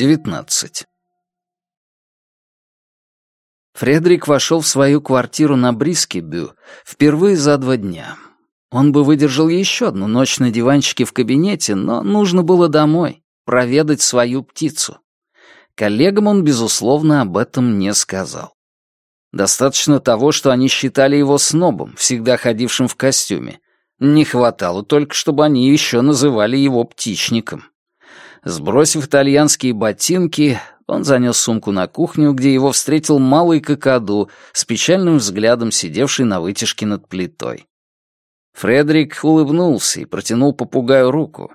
19. Фредерик вошел в свою квартиру на Брискебю впервые за два дня. Он бы выдержал еще одну ночь на диванчике в кабинете, но нужно было домой, проведать свою птицу. Коллегам он, безусловно, об этом не сказал. Достаточно того, что они считали его снобом, всегда ходившим в костюме. Не хватало только, чтобы они еще называли его птичником. Сбросив итальянские ботинки, он занес сумку на кухню, где его встретил малый какаду с печальным взглядом, сидевший на вытяжке над плитой. Фредерик улыбнулся и протянул попугаю руку.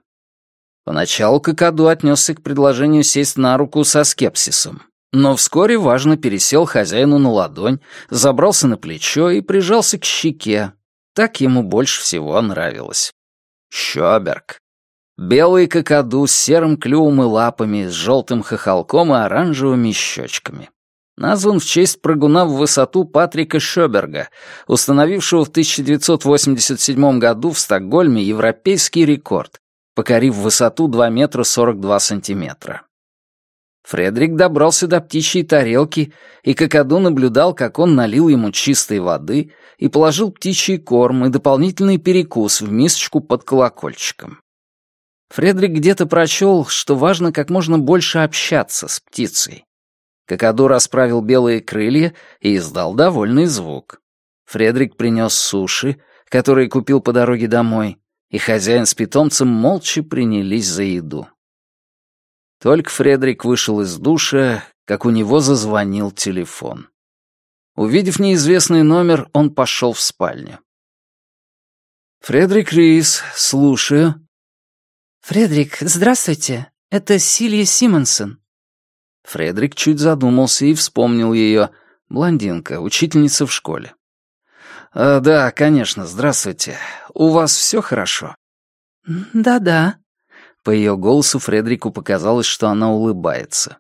Поначалу какаду отнесся к предложению сесть на руку со скепсисом, но вскоре важно пересел хозяину на ладонь, забрался на плечо и прижался к щеке. Так ему больше всего нравилось. Щоберг. Белый какаду с серым клювом и лапами, с желтым хохолком и оранжевыми щечками. Назван в честь прыгуна в высоту Патрика Шёберга, установившего в 1987 году в Стокгольме европейский рекорд, покорив высоту 2 метра 42 сантиметра. Фредерик добрался до птичьей тарелки, и Какаду наблюдал, как он налил ему чистой воды и положил птичий корм и дополнительный перекус в мисочку под колокольчиком. Фредерик где-то прочел, что важно как можно больше общаться с птицей. Какаду расправил белые крылья и издал довольный звук. Фредерик принес суши, которые купил по дороге домой, и хозяин с питомцем молча принялись за еду. Только Фредерик вышел из душа, как у него зазвонил телефон. Увидев неизвестный номер, он пошел в спальню. «Фредерик Рис, слушаю», «Фредерик, здравствуйте. Это Силья Симонсон». Фредерик чуть задумался и вспомнил ее. Блондинка, учительница в школе. «А, «Да, конечно, здравствуйте. У вас все хорошо?» «Да-да». По ее голосу Фредерику показалось, что она улыбается.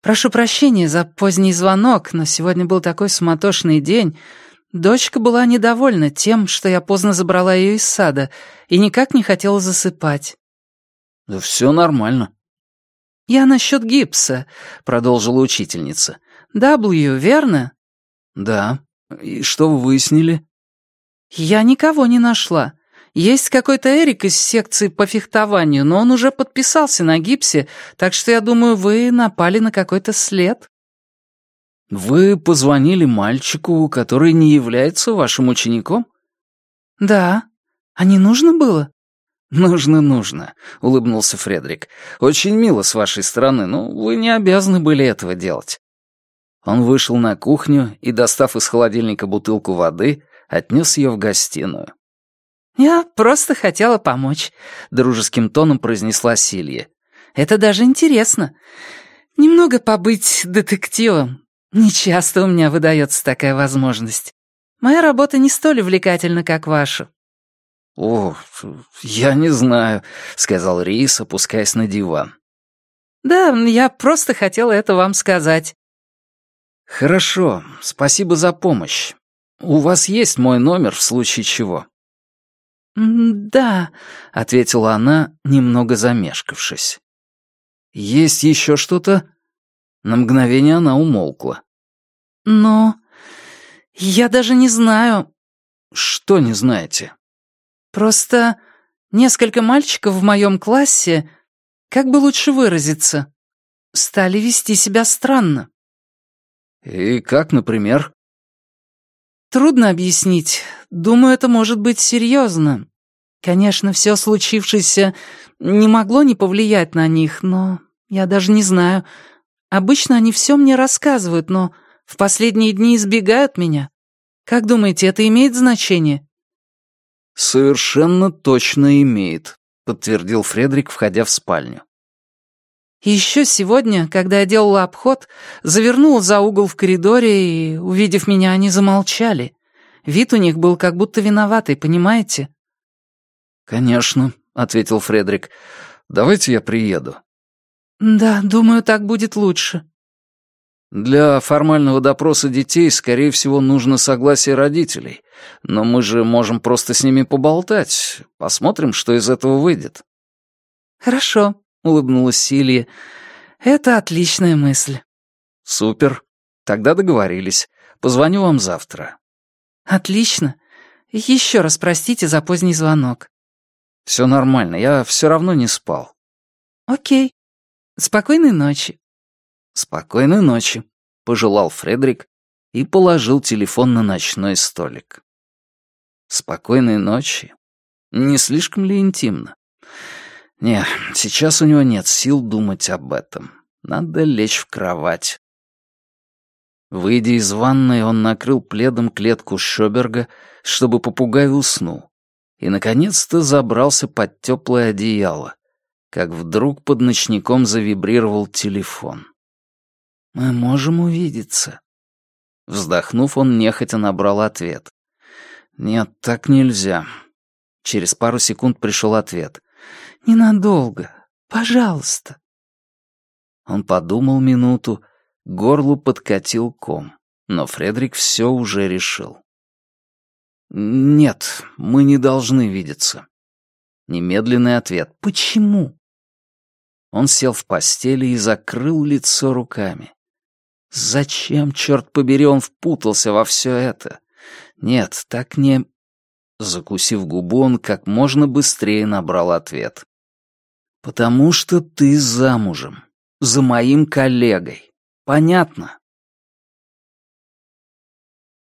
«Прошу прощения за поздний звонок, но сегодня был такой суматошный день. Дочка была недовольна тем, что я поздно забрала ее из сада и никак не хотела засыпать. «Да все нормально». «Я насчет гипса», — продолжила учительница. «W, верно?» «Да. И что вы выяснили?» «Я никого не нашла. Есть какой-то Эрик из секции по фехтованию, но он уже подписался на гипсе, так что я думаю, вы напали на какой-то след». «Вы позвонили мальчику, который не является вашим учеником?» «Да. А не нужно было?» «Нужно, нужно», — улыбнулся Фредерик. «Очень мило с вашей стороны, но вы не обязаны были этого делать». Он вышел на кухню и, достав из холодильника бутылку воды, отнес ее в гостиную. «Я просто хотела помочь», — дружеским тоном произнесла Силья. «Это даже интересно. Немного побыть детективом. Нечасто у меня выдается такая возможность. Моя работа не столь увлекательна, как ваша». «О, я не знаю», — сказал Рис, опускаясь на диван. «Да, я просто хотела это вам сказать». «Хорошо, спасибо за помощь. У вас есть мой номер в случае чего?» «Да», — ответила она, немного замешкавшись. «Есть еще что-то?» На мгновение она умолкла. «Но... я даже не знаю...» «Что не знаете?» «Просто несколько мальчиков в моем классе, как бы лучше выразиться, стали вести себя странно». «И как, например?» «Трудно объяснить. Думаю, это может быть серьезно. Конечно, все случившееся не могло не повлиять на них, но я даже не знаю, Обычно они все мне рассказывают, но в последние дни избегают меня. Как думаете, это имеет значение?» «Совершенно точно имеет», — подтвердил Фредерик, входя в спальню. еще сегодня, когда я делала обход, завернула за угол в коридоре, и, увидев меня, они замолчали. Вид у них был как будто виноватый, понимаете? «Конечно», — ответил Фредерик. «Давайте я приеду». «Да, думаю, так будет лучше». «Для формального допроса детей, скорее всего, нужно согласие родителей. Но мы же можем просто с ними поболтать. Посмотрим, что из этого выйдет». «Хорошо», — улыбнулась Силья. Это отличная мысль. Супер. Тогда договорились. Позвоню вам завтра. Отлично. Еще раз простите за поздний звонок. Все нормально, я все равно не спал. Окей. Спокойной ночи. Спокойной ночи, пожелал Фредерик и положил телефон на ночной столик. Спокойной ночи. Не слишком ли интимно? Не, сейчас у него нет сил думать об этом. Надо лечь в кровать. Выйдя из ванной, он накрыл пледом клетку Шоберга, чтобы попугай уснул, и, наконец-то, забрался под теплое одеяло, как вдруг под ночником завибрировал телефон. «Мы можем увидеться». Вздохнув, он нехотя набрал ответ. «Нет, так нельзя». Через пару секунд пришел ответ. Ненадолго. Пожалуйста». Он подумал минуту, горлу подкатил ком, но Фредерик все уже решил. «Нет, мы не должны видеться». Немедленный ответ. «Почему?» Он сел в постели и закрыл лицо руками. Зачем, черт побери, он впутался во все это? Нет, так не... Закусив губу, он как можно быстрее набрал ответ. «Потому что ты замужем. За моим коллегой. Понятно?»